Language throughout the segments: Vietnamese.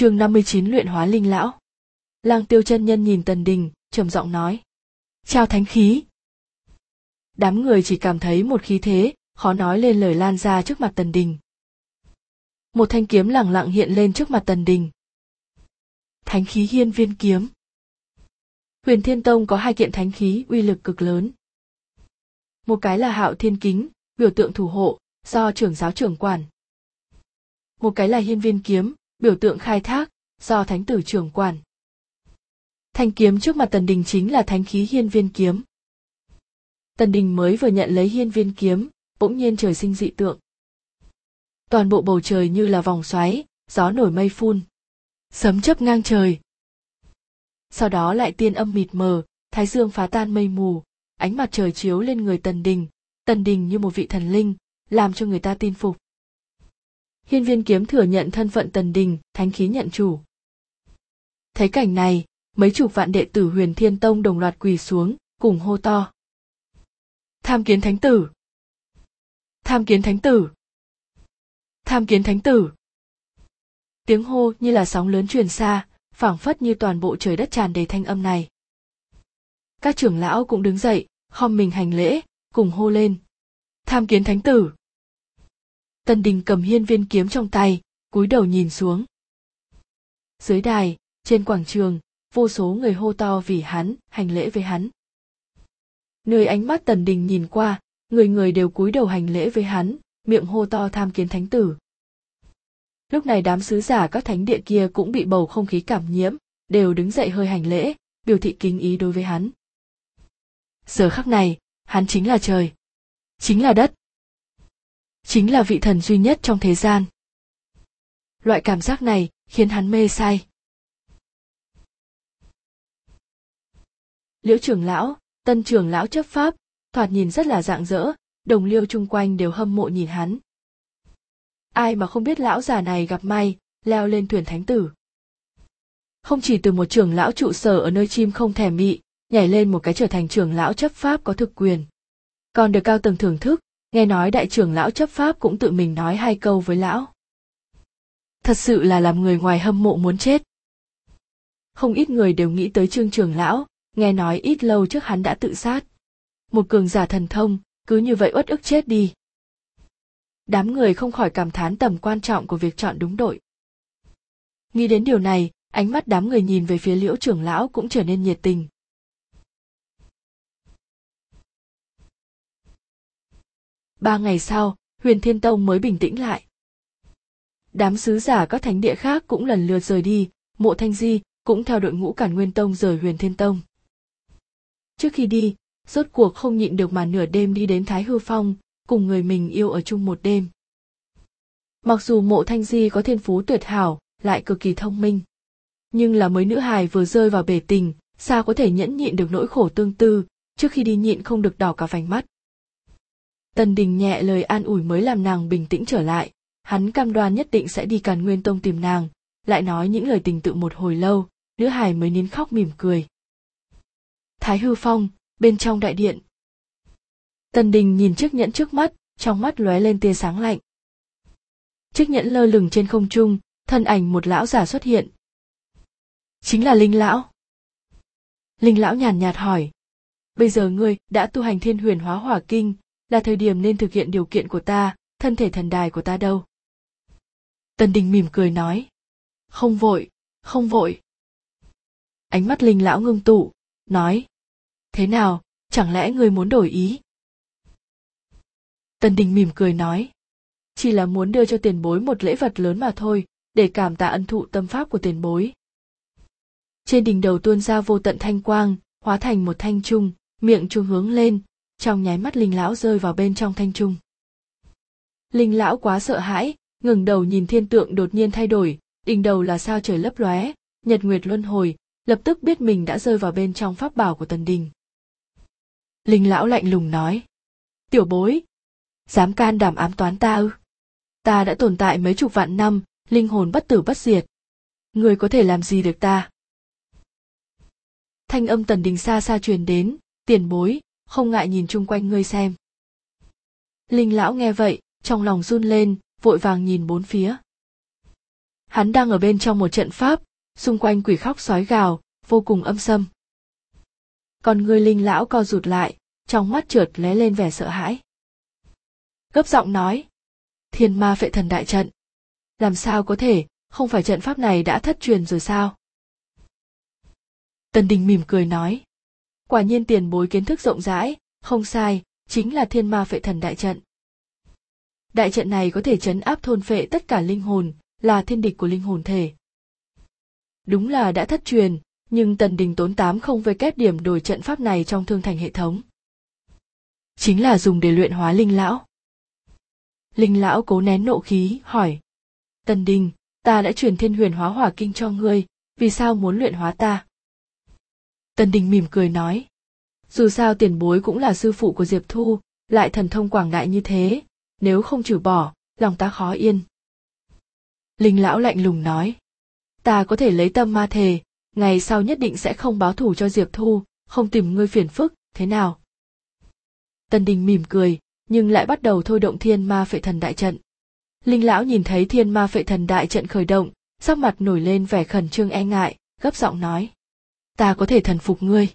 chương 59 luyện hóa linh lão. Lang tiêu chân nhân nhìn tần đình, trầm giọng nói. Trao thánh khí. Đám người chỉ cảm thấy một khí thế, khó nói lên lời lan ra trước mặt tần đình. Một thanh kiếm lẳng lặng hiện lên trước mặt tần đình. Thánh khí hiên viên kiếm. Huyền Thiên Tông có hai kiện thánh khí uy lực cực lớn. Một cái là hạo thiên kính, biểu tượng thủ hộ, do trưởng giáo trưởng quản. Một cái là hiên viên kiếm, biểu tượng khai thác, do thánh tử trưởng quản. Thanh kiếm trước mặt Tần Đình chính là thánh khí hiên viên kiếm. Tần Đình mới vừa nhận lấy hiên viên kiếm, bỗng nhiên trời sinh dị tượng. Toàn bộ bầu trời như là vòng xoáy, gió nổi mây phun. Sấm chớp ngang trời. Sau đó lại tiên âm mịt mờ, thái dương phá tan mây mù, ánh mặt trời chiếu lên người Tần Đình, Tần Đình như một vị thần linh, làm cho người ta tin phục. Hiên viên kiếm thừa nhận thân phận Tần Đình, thánh khí nhận chủ. Thấy cảnh này, mấy chục vạn đệ tử huyền thiên tông đồng loạt quỳ xuống, cùng hô to. Tham kiến thánh tử! Tham kiến thánh tử! Tham kiến thánh tử! Tiếng hô như là sóng lớn truyền xa, phảng phất như toàn bộ trời đất tràn đầy thanh âm này. Các trưởng lão cũng đứng dậy, khom mình hành lễ, cùng hô lên. Tham kiến thánh tử! Tân Đình cầm hiên viên kiếm trong tay, cúi đầu nhìn xuống. Dưới đài, trên quảng trường, vô số người hô to vì hắn, hành lễ với hắn. Nơi ánh mắt Tần Đình nhìn qua, người người đều cúi đầu hành lễ với hắn, miệng hô to tham kiến thánh tử. Lúc này đám sứ giả các thánh địa kia cũng bị bầu không khí cảm nhiễm, đều đứng dậy hơi hành lễ, biểu thị kính ý đối với hắn. Giờ khắc này, hắn chính là trời, chính là đất, chính là vị thần duy nhất trong thế gian. Loại cảm giác này khiến hắn mê say. Liễu trưởng lão, tân trưởng lão chấp pháp, thoạt nhìn rất là dạng dỡ, đồng liêu chung quanh đều hâm mộ nhìn hắn. Ai mà không biết lão già này gặp may, leo lên thuyền thánh tử. Không chỉ từ một trưởng lão trụ sở ở nơi chim không thèm mị, nhảy lên một cái trở thành trưởng lão chấp pháp có thực quyền. Còn được cao tầng thưởng thức, nghe nói đại trưởng lão chấp pháp cũng tự mình nói hai câu với lão. Thật sự là làm người ngoài hâm mộ muốn chết. Không ít người đều nghĩ tới trương trưởng lão, nghe nói ít lâu trước hắn đã tự sát. Một cường giả thần thông, cứ như vậy uất ức chết đi. Đám người không khỏi cảm thán tầm quan trọng của việc chọn đúng đội. Nghĩ đến điều này, ánh mắt đám người nhìn về phía liễu trưởng lão cũng trở nên nhiệt tình. Ba ngày sau, huyền thiên tông mới bình tĩnh lại. Đám sứ giả các thánh địa khác cũng lần lượt rời đi, mộ thanh di cũng theo đội ngũ cản nguyên tông rời huyền thiên tông. Trước khi đi, rốt cuộc không nhịn được mà nửa đêm đi đến Thái Hư Phong, cùng người mình yêu ở chung một đêm. Mặc dù mộ thanh di có thiên phú tuyệt hảo, lại cực kỳ thông minh. Nhưng là mấy nữ hài vừa rơi vào bể tình, sao có thể nhẫn nhịn được nỗi khổ tương tư, trước khi đi nhịn không được đỏ cả vành mắt. Tần Đình nhẹ lời an ủi mới làm nàng bình tĩnh trở lại, hắn cam đoan nhất định sẽ đi Càn Nguyên Tông tìm nàng, lại nói những lời tình tự một hồi lâu, nữ hài mới nín khóc mỉm cười. Thái hư phong, bên trong đại điện. Tần Đình nhìn chiếc nhẫn trước mắt, trong mắt lóe lên tia sáng lạnh. Chiếc nhẫn lơ lửng trên không trung, thân ảnh một lão già xuất hiện. Chính là Linh lão. Linh lão nhàn nhạt hỏi. Bây giờ ngươi đã tu hành thiên huyền hóa hỏa kinh, là thời điểm nên thực hiện điều kiện của ta, thân thể thần đài của ta đâu. Tần Đình mỉm cười nói. Không vội, không vội. Ánh mắt Linh lão ngưng tụ, nói. Thế nào, chẳng lẽ ngươi muốn đổi ý? Tần Đình mỉm cười nói. Chỉ là muốn đưa cho tiền bối một lễ vật lớn mà thôi, để cảm tạ ân thụ tâm pháp của tiền bối. Trên đỉnh đầu tuôn ra vô tận thanh quang, hóa thành một thanh trung, miệng trung hướng lên, trong nháy mắt linh lão rơi vào bên trong thanh trung. Linh lão quá sợ hãi, ngừng đầu nhìn thiên tượng đột nhiên thay đổi, đỉnh đầu là sao trời lấp lóe, nhật nguyệt luân hồi, lập tức biết mình đã rơi vào bên trong pháp bảo của tần đình. Linh lão lạnh lùng nói. Tiểu bối, dám can đảm ám toán ta ư? Ta đã tồn tại mấy chục vạn năm, linh hồn bất tử bất diệt. Người có thể làm gì được ta? Thanh âm tần đình xa xa truyền đến, tiền bối, không ngại nhìn chung quanh ngươi xem. Linh lão nghe vậy, trong lòng run lên, vội vàng nhìn bốn phía. hắn đang ở bên trong một trận pháp xung quanh quỷ khóc sói gào vô cùng âm sâm còn người linh lão co rụt lại trong mắt trượt lóe lên vẻ sợ hãi gấp giọng nói thiên ma phệ thần đại trận làm sao có thể không phải trận pháp này đã thất truyền rồi sao tần đình mỉm cười nói quả nhiên tiền bối kiến thức rộng rãi, không sai, chính là thiên ma phệ thần đại trận. Đại trận này có thể chấn áp thôn phệ tất cả linh hồn, là thiên địch của linh hồn thể. Đúng là đã thất truyền, nhưng tần đình tốn tám không với kép điểm đổi trận pháp này trong thương thành hệ thống. Chính là dùng để luyện hóa linh lão. Linh lão cố nén nộ khí, hỏi. Tần đình, ta đã truyền thiên huyền hóa hỏa kinh cho ngươi, vì sao muốn luyện hóa ta? Tần đình mỉm cười nói, dù sao tiền bối cũng là sư phụ của diệp thu, lại thần thông quảng đại như thế, nếu không trừ bỏ, lòng ta khó yên. Linh lão lạnh lùng nói, ta có thể lấy tâm ma thề, ngày sau nhất định sẽ không báo thù cho diệp thu, không tìm ngươi phiền phức, thế nào? Tân đình mỉm cười, nhưng lại bắt đầu thôi động thiên ma phệ thần đại trận. Linh lão nhìn thấy thiên ma phệ thần đại trận khởi động, sắc mặt nổi lên vẻ khẩn trương e ngại, gấp giọng nói ta có thể thần phục ngươi.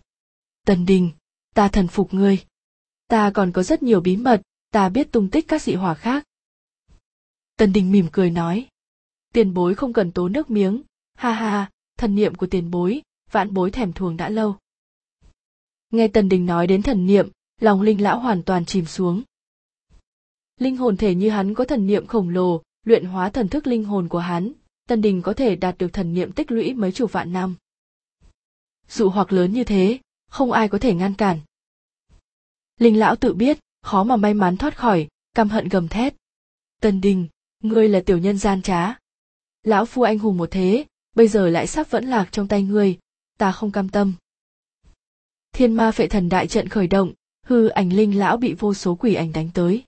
Tần đình, ta thần phục ngươi. Ta còn có rất nhiều bí mật, ta biết tung tích các dị hỏa khác. Tần đình mỉm cười nói. Tiền bối không cần tố nước miếng. Ha ha, thần niệm của tiền bối, vạn bối thèm thuồng đã lâu. Nghe tần đình nói đến thần niệm, lòng linh lão hoàn toàn chìm xuống. Linh hồn thể như hắn có thần niệm khổng lồ, luyện hóa thần thức linh hồn của hắn, tần đình có thể đạt được thần niệm tích lũy mấy chục vạn năm dụ hoặc lớn như thế, không ai có thể ngăn cản. Linh lão tự biết, khó mà may mắn thoát khỏi, căm hận gầm thét. Tần đình, ngươi là tiểu nhân gian trá. Lão phu anh hùng một thế, bây giờ lại sắp vẫn lạc trong tay ngươi, ta không cam tâm. Thiên ma phệ thần đại trận khởi động, hư ảnh linh lão bị vô số quỷ ảnh đánh tới.